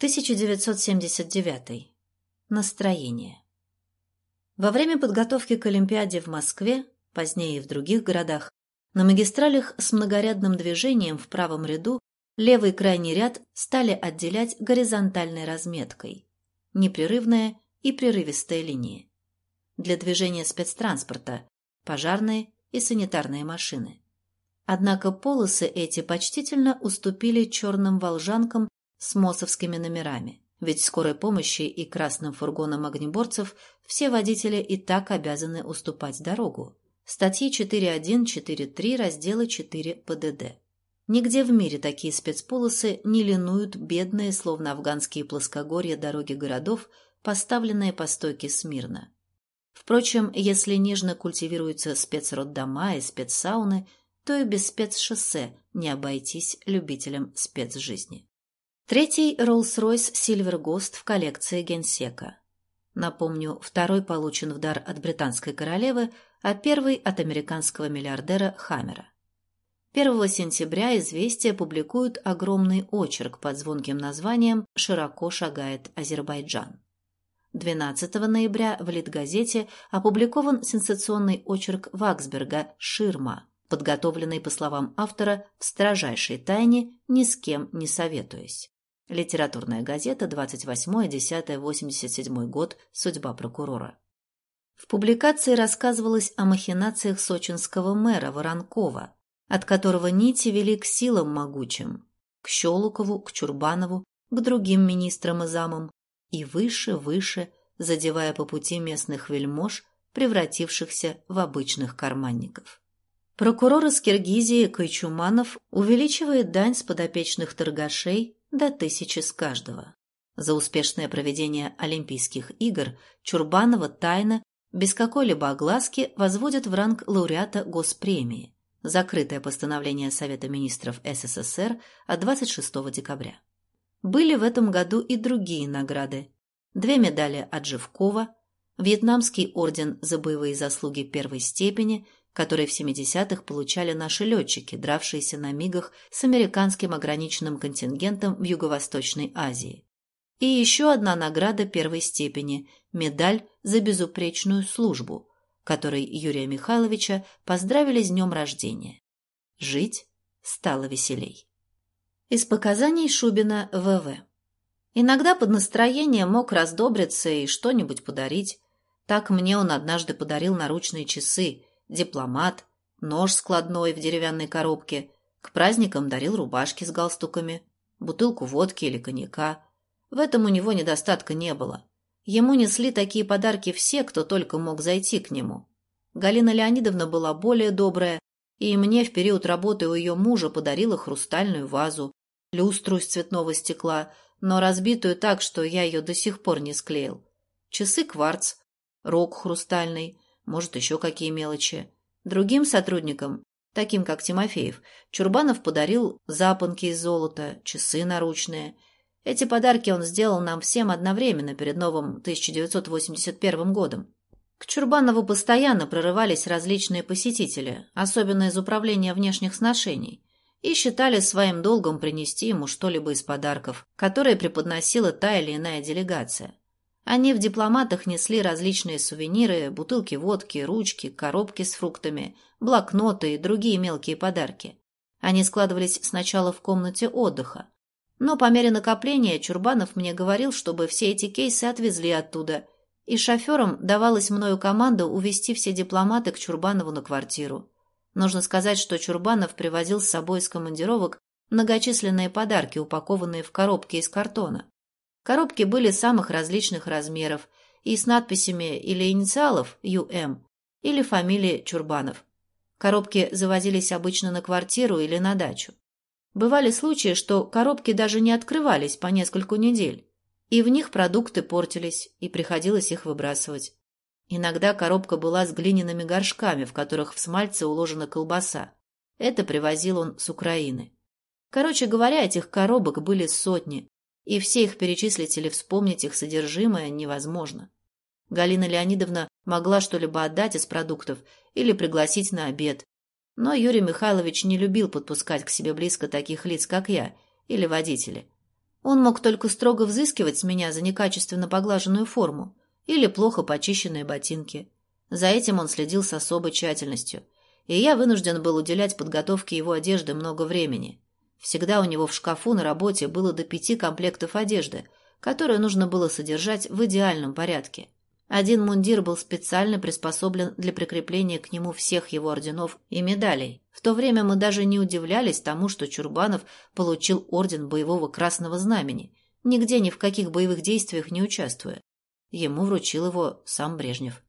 1979. Настроение. Во время подготовки к Олимпиаде в Москве, позднее и в других городах, на магистралях с многорядным движением в правом ряду левый крайний ряд стали отделять горизонтальной разметкой. Непрерывная и прерывистая линии. Для движения спецтранспорта, пожарные и санитарные машины. Однако полосы эти почтительно уступили черным волжанкам с мосовскими номерами. Ведь скорой помощи и красным фургонам огнеборцев все водители и так обязаны уступать дорогу. Статьи 4.1, 4.3, разделы 4 ПДД. Нигде в мире такие спецполосы не линуют бедные, словно афганские плоскогорья дороги городов, поставленные по стойке смирно. Впрочем, если нежно культивируются спецроддома и спецсауны, то и без спецшоссе не обойтись любителям спецжизни. Третий Rolls-Royce Silver Ghost в коллекции Генсека. Напомню, второй получен в дар от британской королевы, а первый от американского миллиардера Хаммера. 1 сентября «Известия» публикуют огромный очерк под звонким названием «Широко шагает Азербайджан». 12 ноября в Литгазете опубликован сенсационный очерк Ваксберга «Ширма», подготовленный, по словам автора, в строжайшей тайне, ни с кем не советуясь. Литературная газета, 28.10.87 год, «Судьба прокурора». В публикации рассказывалось о махинациях сочинского мэра Воронкова, от которого нити вели к силам могучим, к Щелукову, к Чурбанову, к другим министрам и замам, и выше, выше, задевая по пути местных вельмож, превратившихся в обычных карманников. Прокурор из Киргизии Кайчуманов увеличивает дань с подопечных торгашей до тысячи с каждого. За успешное проведение Олимпийских игр Чурбанова тайно, без какой-либо огласки, возводят в ранг лауреата госпремии. Закрытое постановление Совета министров СССР от 26 декабря. Были в этом году и другие награды. Две медали от Живкова, Вьетнамский орден за боевые заслуги первой степени – который в 70-х получали наши летчики, дравшиеся на мигах с американским ограниченным контингентом в Юго-Восточной Азии. И еще одна награда первой степени – медаль за безупречную службу, которой Юрия Михайловича поздравили с днем рождения. Жить стало веселей. Из показаний Шубина ВВ. Иногда под настроение мог раздобриться и что-нибудь подарить. Так мне он однажды подарил наручные часы – дипломат, нож складной в деревянной коробке, к праздникам дарил рубашки с галстуками, бутылку водки или коньяка. В этом у него недостатка не было. Ему несли такие подарки все, кто только мог зайти к нему. Галина Леонидовна была более добрая, и мне в период работы у ее мужа подарила хрустальную вазу, люстру из цветного стекла, но разбитую так, что я ее до сих пор не склеил. Часы кварц, рог хрустальный, может, еще какие мелочи. Другим сотрудникам, таким как Тимофеев, Чурбанов подарил запонки из золота, часы наручные. Эти подарки он сделал нам всем одновременно перед новым 1981 годом. К Чурбанову постоянно прорывались различные посетители, особенно из управления внешних сношений, и считали своим долгом принести ему что-либо из подарков, которые преподносила та или иная делегация. Они в дипломатах несли различные сувениры, бутылки водки, ручки, коробки с фруктами, блокноты и другие мелкие подарки. Они складывались сначала в комнате отдыха. Но по мере накопления Чурбанов мне говорил, чтобы все эти кейсы отвезли оттуда, и шоферам давалась мною команда увезти все дипломаты к Чурбанову на квартиру. Нужно сказать, что Чурбанов привозил с собой из командировок многочисленные подарки, упакованные в коробки из картона. Коробки были самых различных размеров и с надписями или инициалов «ЮМ» или фамилии Чурбанов. Коробки завозились обычно на квартиру или на дачу. Бывали случаи, что коробки даже не открывались по нескольку недель, и в них продукты портились, и приходилось их выбрасывать. Иногда коробка была с глиняными горшками, в которых в смальце уложена колбаса. Это привозил он с Украины. Короче говоря, этих коробок были сотни, и все их перечислить или вспомнить их содержимое невозможно. Галина Леонидовна могла что-либо отдать из продуктов или пригласить на обед, но Юрий Михайлович не любил подпускать к себе близко таких лиц, как я, или водители. Он мог только строго взыскивать с меня за некачественно поглаженную форму или плохо почищенные ботинки. За этим он следил с особой тщательностью, и я вынужден был уделять подготовке его одежды много времени. Всегда у него в шкафу на работе было до пяти комплектов одежды, которые нужно было содержать в идеальном порядке. Один мундир был специально приспособлен для прикрепления к нему всех его орденов и медалей. В то время мы даже не удивлялись тому, что Чурбанов получил орден боевого красного знамени, нигде ни в каких боевых действиях не участвуя. Ему вручил его сам Брежнев.